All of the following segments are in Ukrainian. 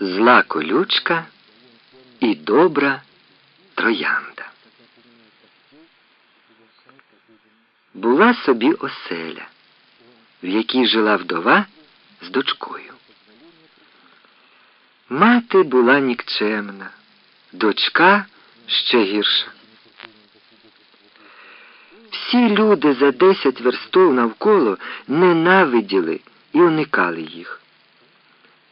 зла колючка і добра троянда. Була собі оселя, в якій жила вдова з дочкою. Мати була нікчемна, дочка ще гірша. Всі люди за десять верстов навколо ненавиділи і уникали їх.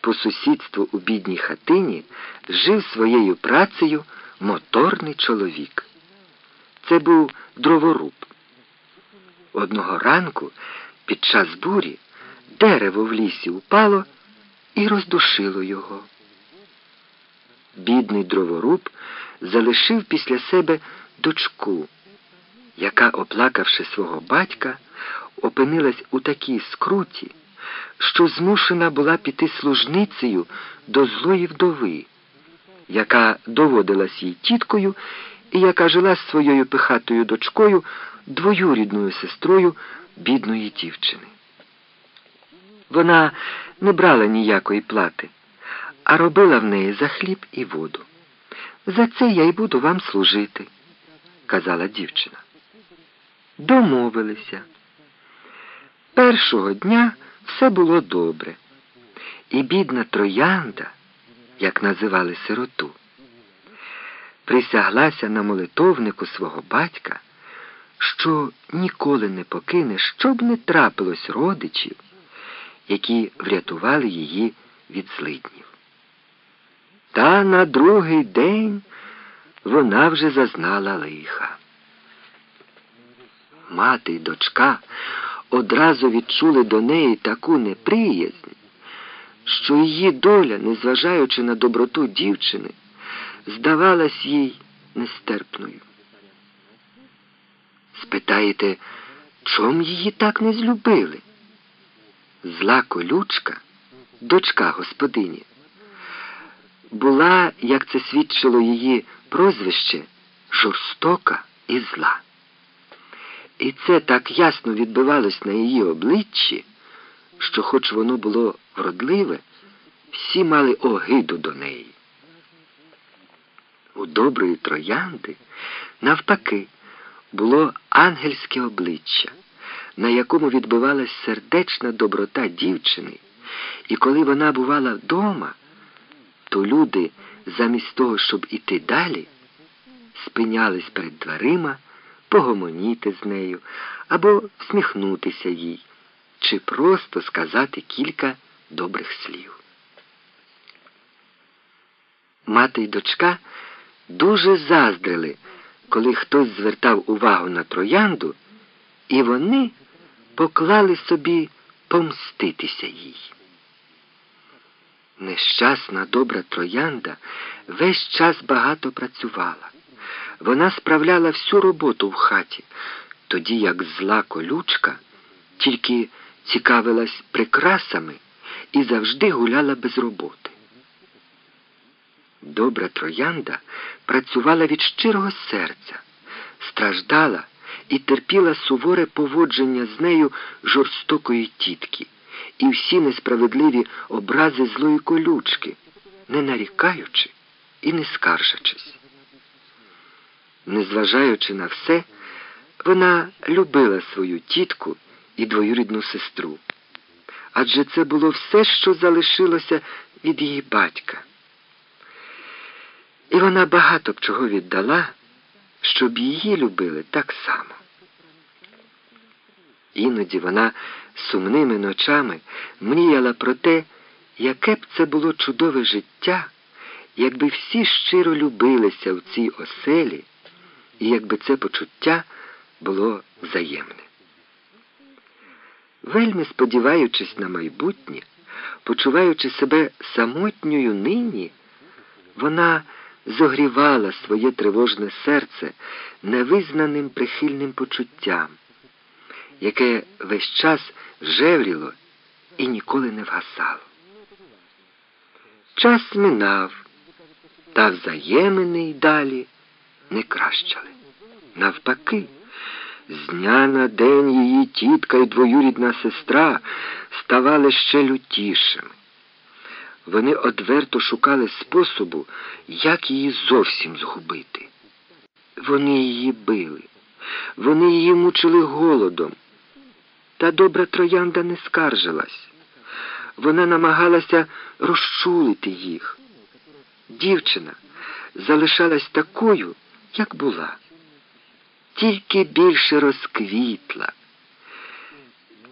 По сусідству у бідній хатині жив своєю працею моторний чоловік. Це був дроворуб. Одного ранку під час бурі дерево в лісі упало і роздушило його. Бідний дроворуб залишив після себе дочку, яка, оплакавши свого батька, опинилась у такій скруті, що змушена була піти служницею до злої вдови, яка доводилась їй тіткою і яка жила з своєю пихатою дочкою, двоюрідною сестрою бідної дівчини. Вона не брала ніякої плати, а робила в неї за хліб і воду. За це я й буду вам служити, казала дівчина. Домовилися. Першого дня все було добре, і бідна троянда, як називали сироту, присяглася на молитовнику свого батька, що ніколи не покине, щоб не трапилось родичів, які врятували її від злиднів. Та на другий день вона вже зазнала лиха. Мати й дочка одразу відчули до неї таку неприязнь, що її доля, незважаючи на доброту дівчини, здавалась їй нестерпною. Спитаєте, чом її так не злюбили? Зла колючка, дочка господині, була, як це свідчило її прозвище, жорстока і зла. І це так ясно відбивалось на її обличчі, що, хоч воно було вродливе, всі мали огиду до неї. У доброї троянди, навпаки, було ангельське обличчя, на якому відбивалась сердечна доброта дівчини, і коли вона бувала вдома, то люди, замість того, щоб іти далі, спинялись перед дверима погомоніти з нею або всміхнутися їй, чи просто сказати кілька добрих слів. Мати й дочка дуже заздрили, коли хтось звертав увагу на троянду, і вони поклали собі помститися їй. Нещасна добра троянда весь час багато працювала. Вона справляла всю роботу в хаті, тоді як зла колючка тільки цікавилась прикрасами і завжди гуляла без роботи. Добра троянда працювала від щирого серця, страждала і терпіла суворе поводження з нею жорстокої тітки і всі несправедливі образи злої колючки, не нарікаючи і не скаржачись. Незважаючи на все, вона любила свою тітку і двоюрідну сестру. Адже це було все, що залишилося від її батька. І вона багато б чого віддала, щоб її любили так само. Іноді вона сумними ночами мріяла про те, яке б це було чудове життя, якби всі щиро любилися в цій оселі і якби це почуття було взаємне. Вельми сподіваючись на майбутнє, почуваючи себе самотньою нині, вона зогрівала своє тривожне серце невизнаним прихильним почуттям, яке весь час жевріло і ніколи не вгасало. Час минав, та взаємини далі не кращали. Навпаки, з дня на день її тітка і двоюрідна сестра ставали ще лютішими. Вони одверто шукали способу, як її зовсім згубити. Вони її били, вони її мучили голодом. Та добра троянда не скаржилась. Вона намагалася розчулити їх. Дівчина залишалась такою, як була, тільки більше розквітла.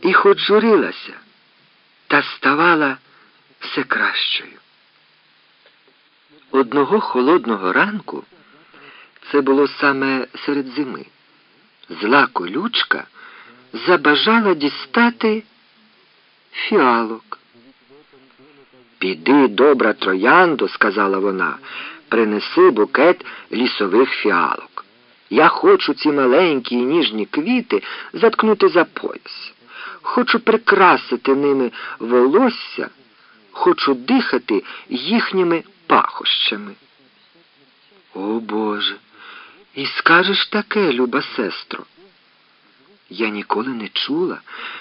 І хоч журилася, та ставала все кращою. Одного холодного ранку це було саме серед зими. Зла колючка забажала дістати фіалок. Піди, добра трояндо, сказала вона, принеси букет лісових фіалок. Я хочу ці маленькі і ніжні квіти заткнути за пояс. Хочу прикрасити ними волосся, хочу дихати їхніми пахощами. О Боже, і скажеш таке, люба сестро. Я ніколи не чула,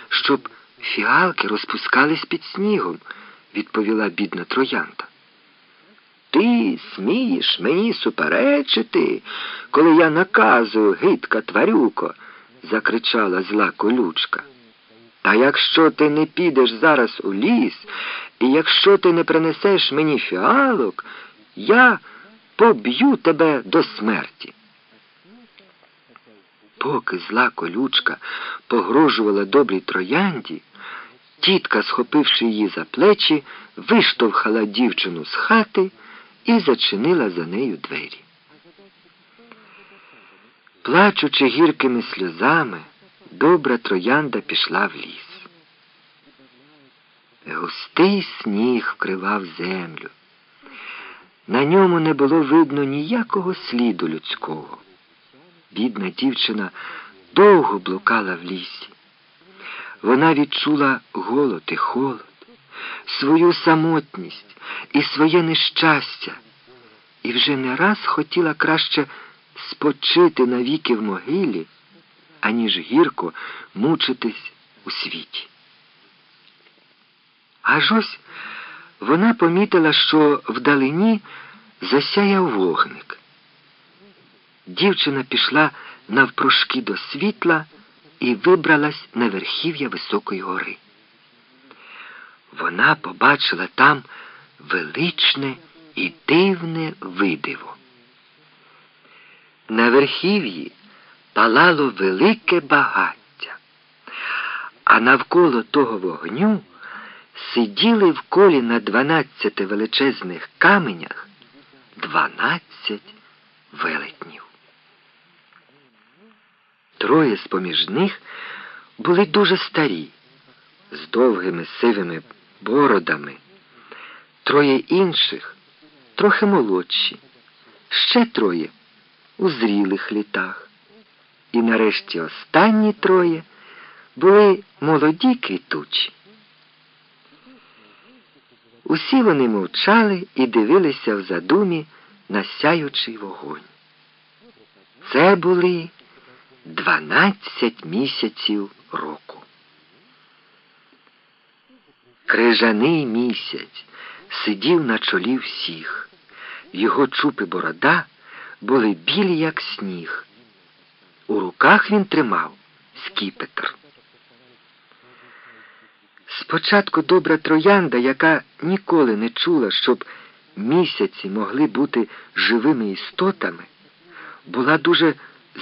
щоб фіалки розпускались під снігом, відповіла бідна троянда. Ти смієш мені суперечити, коли я наказую, гидка тварюко, закричала зла колючка. Та якщо ти не підеш зараз у ліс, і якщо ти не принесеш мені фіалок, я поб'ю тебе до смерті. Поки зла колючка погрожувала добрій троянді, тітка, схопивши її за плечі, виштовхала дівчину з хати і зачинила за нею двері. Плачучи гіркими сльозами, добра троянда пішла в ліс. Густий сніг вкривав землю. На ньому не було видно ніякого сліду людського. Бідна дівчина довго блукала в лісі. Вона відчула голод і холод, свою самотність і своє нещастя, і вже не раз хотіла краще спочити навіки в могилі, аніж гірко мучитись у світі. Аж ось вона помітила, що вдалині засяяв вогник. Дівчина пішла навпрошки до світла і вибралась на верхів'я високої гори. Вона побачила там величне і дивне видиво. На верхів'ї палало велике багаття, а навколо того вогню сиділи в колі на дванадцяти величезних каменях дванадцять велетнів. Троє з поміж них були дуже старі, з довгими сивими бородами, троє інших трохи молодші, ще троє у зрілих літах. І нарешті останні троє були молоді квітучі. Усі вони мовчали і дивилися в задумі на сяючий вогонь. Це були дванадцять місяців року. Крижаний місяць сидів на чолі всіх. Його чупи борода були білі, як сніг. У руках він тримав скіпетр. Спочатку добра троянда, яка ніколи не чула, щоб місяці могли бути живими істотами, була дуже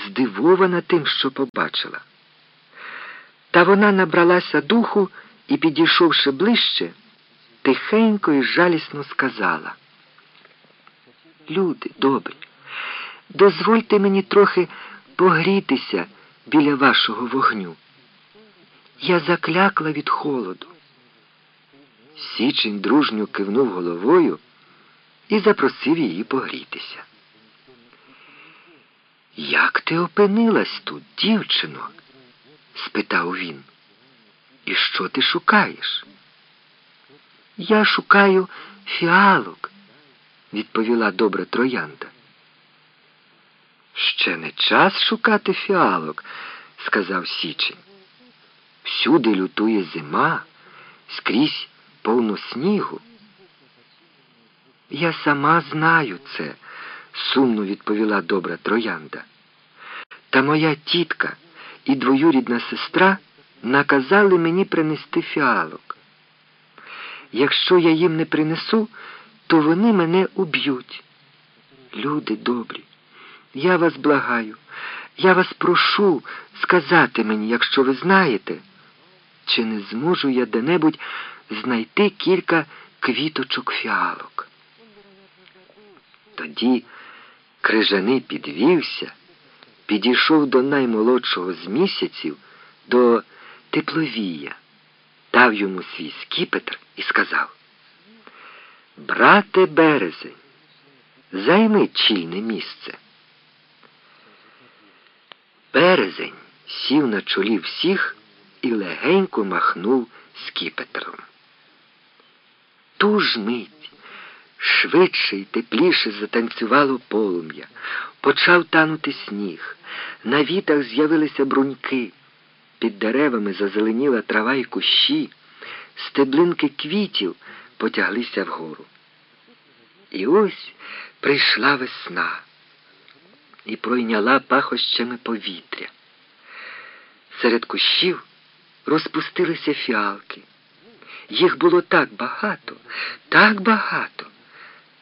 здивована тим, що побачила. Та вона набралася духу і, підійшовши ближче, тихенько і жалісно сказала. Люди добрі, дозвольте мені трохи погрітися біля вашого вогню. Я заклякла від холоду. Січень дружньо кивнув головою і запросив її погрітися. Як ти опинилась тут, дівчино? спитав він. І що ти шукаєш? Я шукаю фіалок, відповіла добра троянда. Ще не час шукати фіалок, сказав Січень. Всюди лютує зима, скрізь повно снігу. Я сама знаю це, сумно відповіла добра троянда. Та моя тітка і двоюрідна сестра наказали мені принести фіалок. Якщо я їм не принесу, то вони мене уб'ють. Люди добрі, я вас благаю, я вас прошу сказати мені, якщо ви знаєте, чи не зможу я де-небудь знайти кілька квіточок фіалок. Тоді крижаний підвівся, підійшов до наймолодшого з місяців, до тепловія, дав йому свій скіпетр і сказав Брате березень, займи чільне місце. Березень сів на чолі всіх і легенько махнув скіпетром. Ту ж мить швидше й тепліше затанцювало полум'я, почав танути сніг, на вітах з'явилися бруньки, під деревами зазеленіла трава й кущі, стеблинки квітів потяглися вгору. І ось прийшла весна і пройняла пахощами повітря. Серед кущів розпустилися фіалки. Їх було так багато, так багато,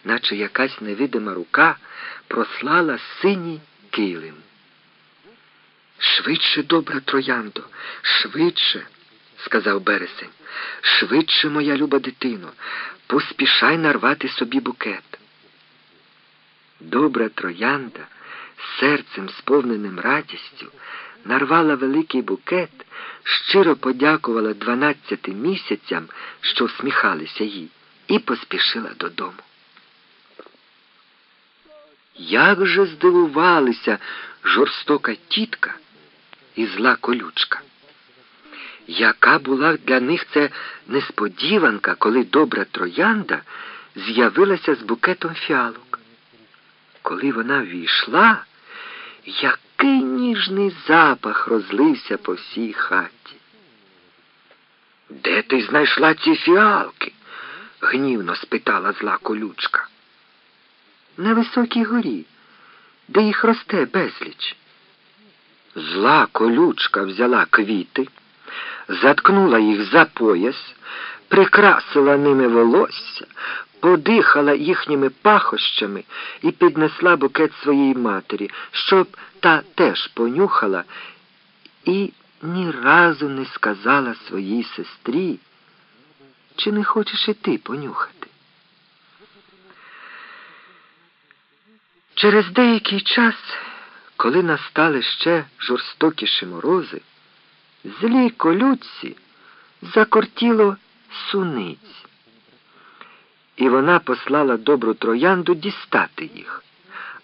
наче якась невидима рука прослала синій килим. Швидше, добра трояндо, швидше, сказав бересень, швидше, моя люба дитино, поспішай нарвати собі букет. Добра троянда, серцем сповненим радістю, нарвала великий букет, щиро подякувала дванадцяти місяцям, що всміхалися їй, і поспішила додому. Як же здивувалися жорстока тітка і зла колючка. Яка була для них це несподіванка, коли добра троянда з'явилася з букетом фіалок? Коли вона війшла, який ніжний запах розлився по всій хаті. Де ти знайшла ці фіалки? гнівно спитала зла колючка. На високій горі, де їх росте безліч. Зла колючка взяла квіти, заткнула їх за пояс, прикрасила ними волосся, подихала їхніми пахощами і піднесла букет своїй матері, щоб та теж понюхала і ні разу не сказала своїй сестрі, чи не хочеш і ти понюхати. Через деякий час, коли настали ще жорстокіші морози, злій колючці закортіло суниць, і вона послала добру троянду дістати їх,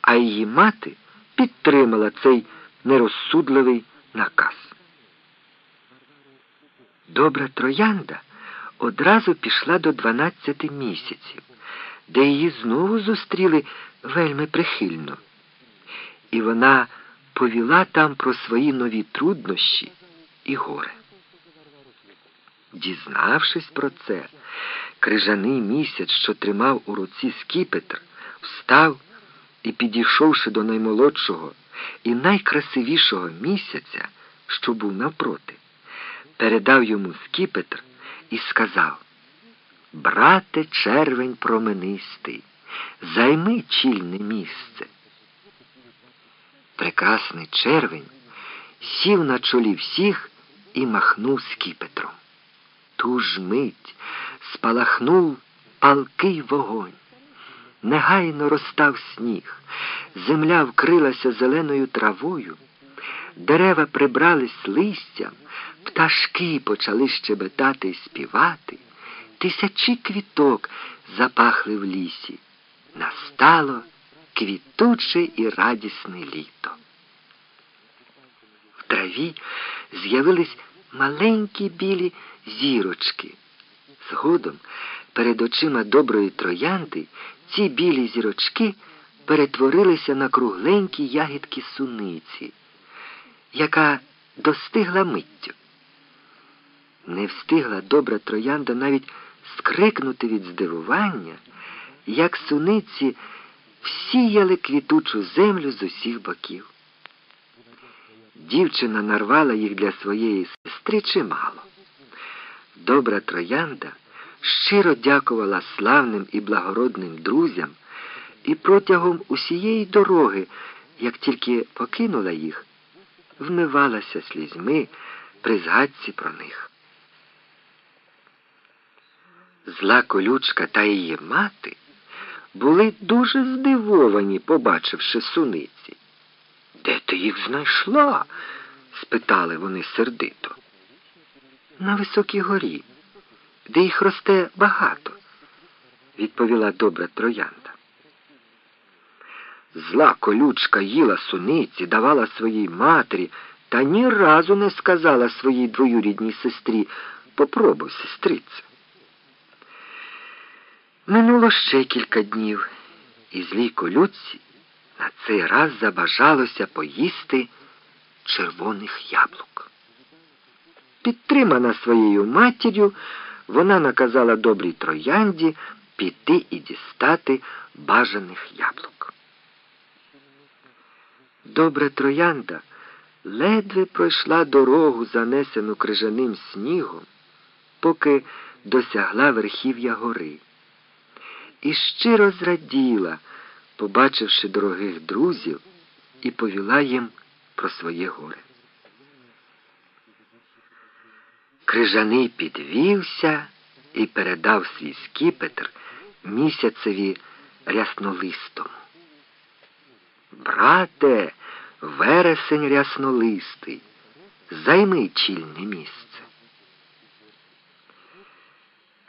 а її мати підтримала цей нерозсудливий наказ. Добра троянда одразу пішла до дванадцяти місяців, де її знову зустріли вельми прихильно. І вона повіла там про свої нові труднощі і горе. Дізнавшись про це, крижаний місяць, що тримав у руці скіпетр, встав і, підійшовши до наймолодшого і найкрасивішого місяця, що був навпроти, передав йому скіпетр і сказав Брате, червень променистий, займи чільне місце. Прекрасний червень сів на чолі всіх і махнув скіпетром. Ту ж мить спалахнув палкий вогонь. Негайно розстав сніг, земля вкрилася зеленою травою, дерева прибрались листям, пташки почали щебетати й співати, тисячі квіток запахли в лісі. Настало квітуче і радісне літо. В траві з'явились маленькі білі зірочки. Згодом перед очима доброї троянди ці білі зірочки перетворилися на кругленькі ягідки суниці, яка достигла миттю. Не встигла добра троянда навіть скрикнути від здивування, як суниці всіяли квітучу землю з усіх боків. Дівчина нарвала їх для своєї сестри чимало. Добра троянда щиро дякувала славним і благородним друзям і протягом усієї дороги, як тільки покинула їх, вмивалася слізьми при згадці про них. Зла колючка та її мати були дуже здивовані, побачивши суниці. Де ти їх знайшла? спитали вони сердито. На високій горі, де їх росте багато, відповіла добра троянда. Зла колючка їла суниці, давала своїй матері та ні разу не сказала своїй двоюрідній сестрі попробуй, сестрице. Минуло ще кілька днів, і злій колюці на цей раз забажалося поїсти червоних яблук. Підтримана своєю матір'ю, вона наказала добрій троянді піти і дістати бажаних яблук. Добра троянда ледве пройшла дорогу, занесену крижаним снігом, поки досягла верхів'я гори і щиро зраділа, побачивши дорогих друзів, і повіла їм про своє горе. Крижаний підвівся і передав свій скіпетр місяцеві ряснолистому. Брате, вересень ряснолистий, займи чільне місце.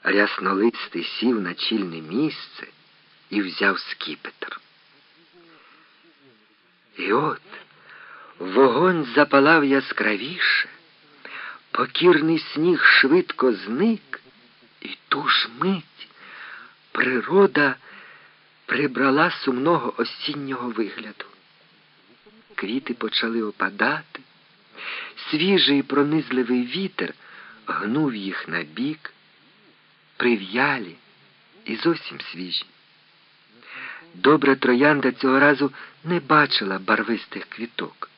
Ряснолистий сів на чільне місце і взяв скіпетр. І от вогонь запалав яскравіше, покірний сніг швидко зник, і ту ж мить природа прибрала сумного осіннього вигляду. Квіти почали опадати, свіжий пронизливий вітер гнув їх на бік, прив'ялі і зовсім свіжі. Добра троянда цього разу не бачила барвистих квіток.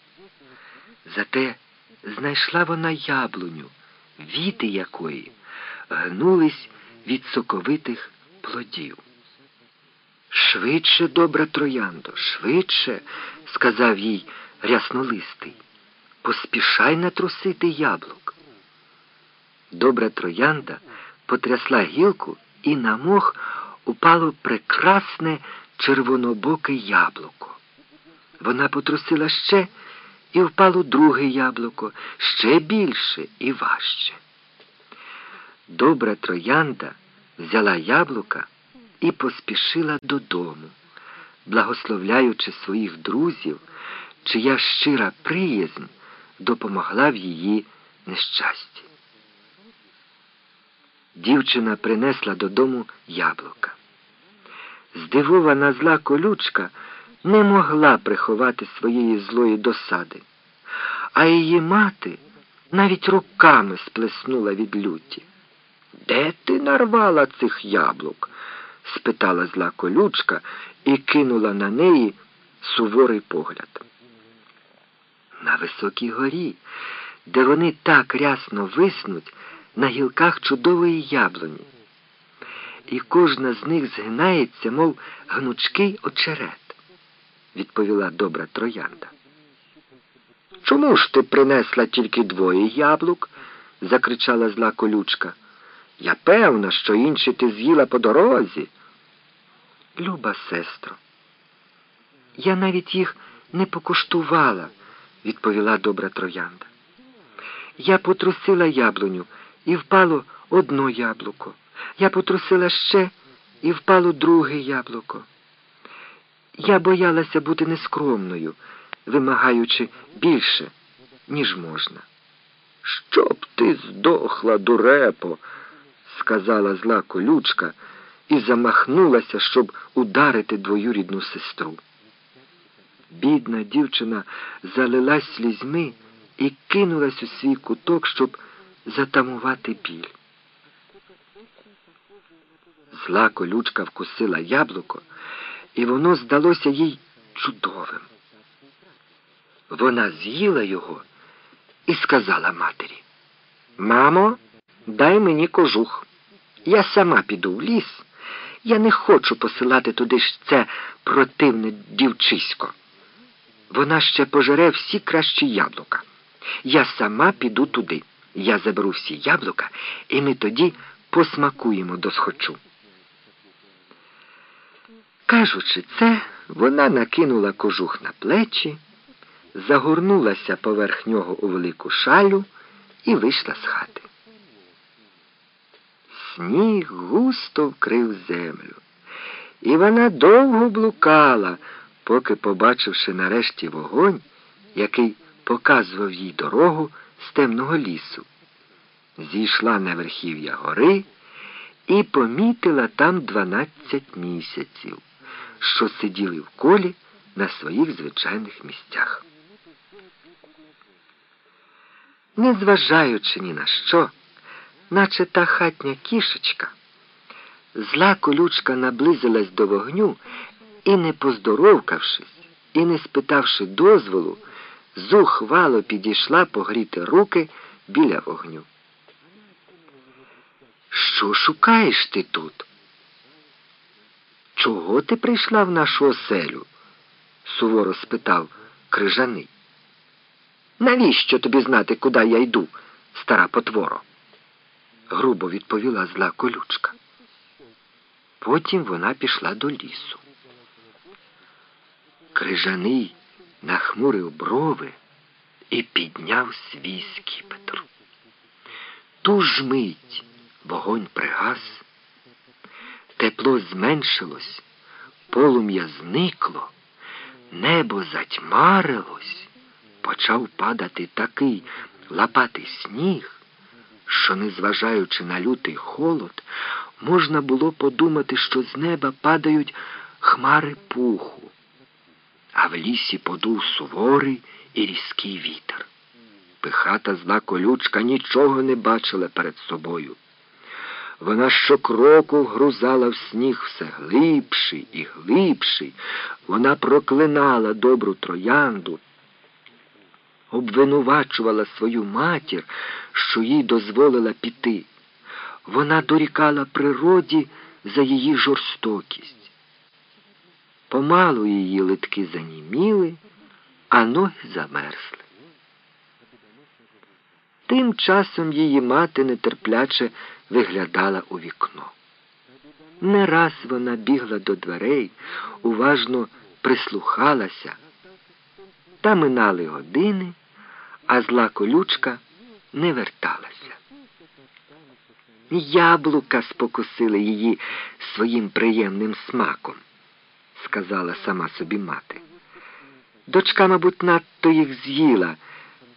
Зате знайшла вона яблуню, віти якої гнулись від соковитих плодів. Швидше, добра трояндо, швидше, сказав їй ряснолистий, поспішай натрусити яблук. Добра троянда потрясла гілку і на мох упало прекрасне червонобоке яблуко. Вона потрусила ще і впало друге яблуко, ще більше і важче. Добра троянда взяла яблука і поспішила додому, благословляючи своїх друзів, чия щира приязнь допомогла в її нещасті. Дівчина принесла додому яблука. Здивована зла колючка не могла приховати своєї злої досади, а її мати навіть руками сплеснула від люті. Де ти нарвала цих яблук? спитала зла колючка і кинула на неї суворий погляд. На високій горі, де вони так рясно виснуть на гілках чудової яблуні, і кожна з них згинається, мов гнучкий очерет, відповіла добра троянда. Чому ж ти принесла тільки двоє яблук? закричала зла колючка. Я певна, що інші ти з'їла по дорозі. Люба сестро, я навіть їх не покуштувала, відповіла добра троянда. Я потрусила яблуню і впало одно яблуко. Я потрусила ще і впало друге яблуко. Я боялася бути нескромною, вимагаючи більше, ніж можна. Щоб ти здохла, дурепо, сказала зла колючка і замахнулася, щоб ударити двоюрідну сестру. Бідна дівчина залилась слізьми і кинулась у свій куток, щоб затамувати біль. Зла колючка вкусила яблуко, і воно здалося їй чудовим. Вона з'їла його і сказала матері, Мамо, дай мені кожух. Я сама піду в ліс. Я не хочу посилати туди ж це противне дівчисько. Вона ще пожере всі кращі яблука. Я сама піду туди. Я заберу всі яблука, і ми тоді посмакуємо до схочу. Кажучи це, вона накинула кожух на плечі, загорнулася поверх нього у велику шалю і вийшла з хати. Сніг густо вкрив землю, і вона довго блукала, поки, побачивши нарешті вогонь, який показував їй дорогу з темного лісу, зійшла на верхів'я гори і помітила там дванадцять місяців, що сиділи в колі на своїх звичайних місцях. Незважаючи ні на що, наче та хатня кішечка, зла колючка наблизилась до вогню і, не поздоровкавшись, і не спитавши дозволу, зухвало підійшла погріти руки біля вогню. Що шукаєш ти тут? Чого ти прийшла в нашу оселю? суворо спитав крижаний. Навіщо тобі знати, куди я йду, стара потворо? грубо відповіла зла колючка. Потім вона пішла до лісу. Крижаний нахмурив брови і підняв свій скіпетр. Ту ж мить вогонь пригас, тепло зменшилось, полум'я зникло, небо затьмарилось, почав падати такий лапатий сніг, що, незважаючи на лютий холод, можна було подумати, що з неба падають хмари пуху, а в лісі подув суворий і різкий вітер. Пихата зла колючка нічого не бачила перед собою. Вона щокроку грузала в сніг все глибший і глибший. Вона проклинала добру троянду, обвинувачувала свою матір, що їй дозволила піти. Вона дорікала природі за її жорстокість. Помалу її литки заніміли, а ноги замерзли. Тим часом її мати нетерпляче виглядала у вікно. Не раз вона бігла до дверей, уважно прислухалася, та минали години, а зла колючка не верталася. Яблука спокусили її своїм приємним смаком, сказала сама собі мати. Дочка, мабуть, надто їх з'їла.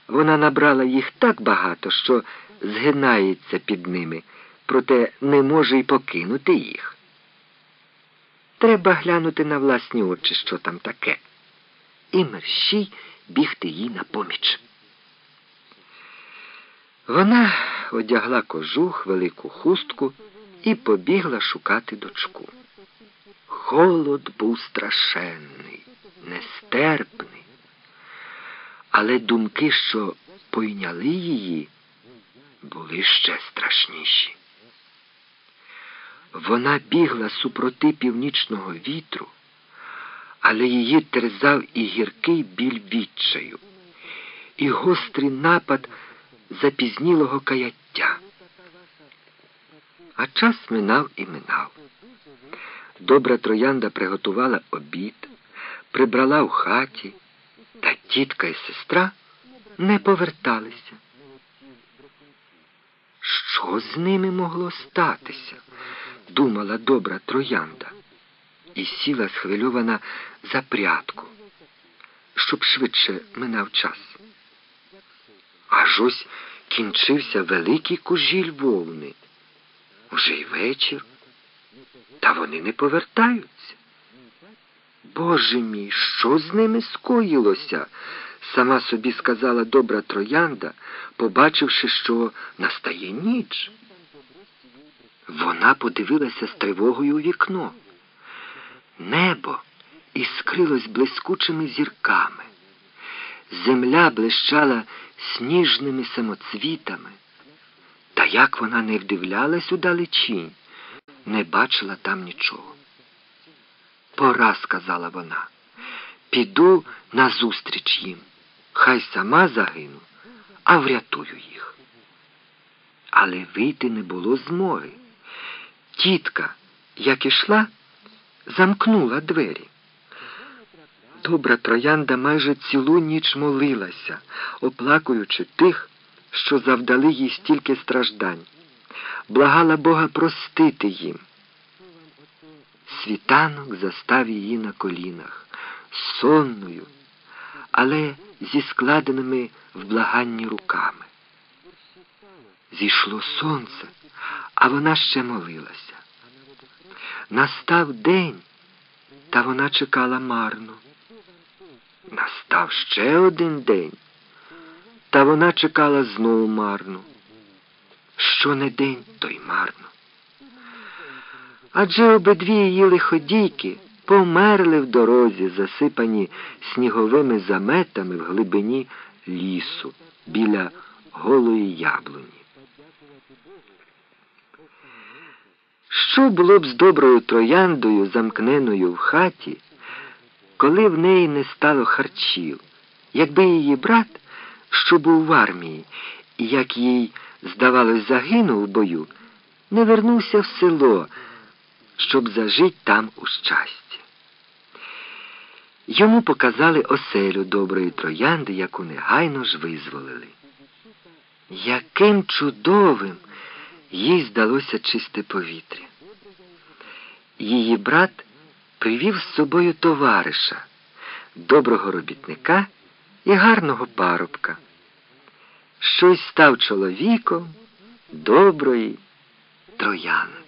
Вона набрала їх так багато, що згинається під ними, проте не може й покинути їх. Треба глянути на власні очі, що там таке, і мерщій бігти їй на поміч. Вона одягла кожух, велику хустку і побігла шукати дочку. Холод був страшенний, нестерпний, але думки, що пойняли її, були ще страшніші. Вона бігла супроти північного вітру, але її терзав і гіркий біль відчаю, і гострий напад запізнілого каяття. А час минав і минав. Добра троянда приготувала обід, прибрала в хаті, та тітка і сестра не поверталися. Що з ними могло статися? думала добра троянда, і сіла схвильована за прядку, щоб швидше минав час. Аж ось кінчився великий кужіль вовни. Уже й вечір, та вони не повертаються. Боже мій, що з ними скоїлося? сама собі сказала добра троянда, побачивши, що настає ніч. Вона подивилася з тривогою у вікно. Небо іскрилось блискучими зірками. Земля блищала сніжними самоцвітами. Та як вона не вдивлялась у далечінь, не бачила там нічого. Пора, сказала вона, піду назустріч їм. Хай сама загину, а врятую їх. Але вийти не було змоги. Тітка, як ішла, замкнула двері. Добра троянда майже цілу ніч молилася, оплакуючи тих, що завдали їй стільки страждань, благала Бога простити їм. Світанок застав її на колінах, сонною, але зі складеними в благанні руками. Зійшло сонце, а вона ще молилася. Настав день, та вона чекала марно. Настав ще один день, та вона чекала знову марно. Що не день, то й марно. Адже обидві її лиходійки померли в дорозі, засипані сніговими заметами в глибині лісу біля голої яблуні. Що було б з доброю трояндою, замкненою в хаті, коли в неї не стало харчів, якби її брат, що був в армії, і, як їй здавалось, загинув у бою, не вернувся в село, щоб зажить там у щасті. Йому показали оселю доброї троянди, яку негайно ж визволили. Яким чудовим їй здалося чисте повітря. Її брат привів з собою товариша, доброго робітника і гарного парубка. Щось став чоловіком доброї троянди.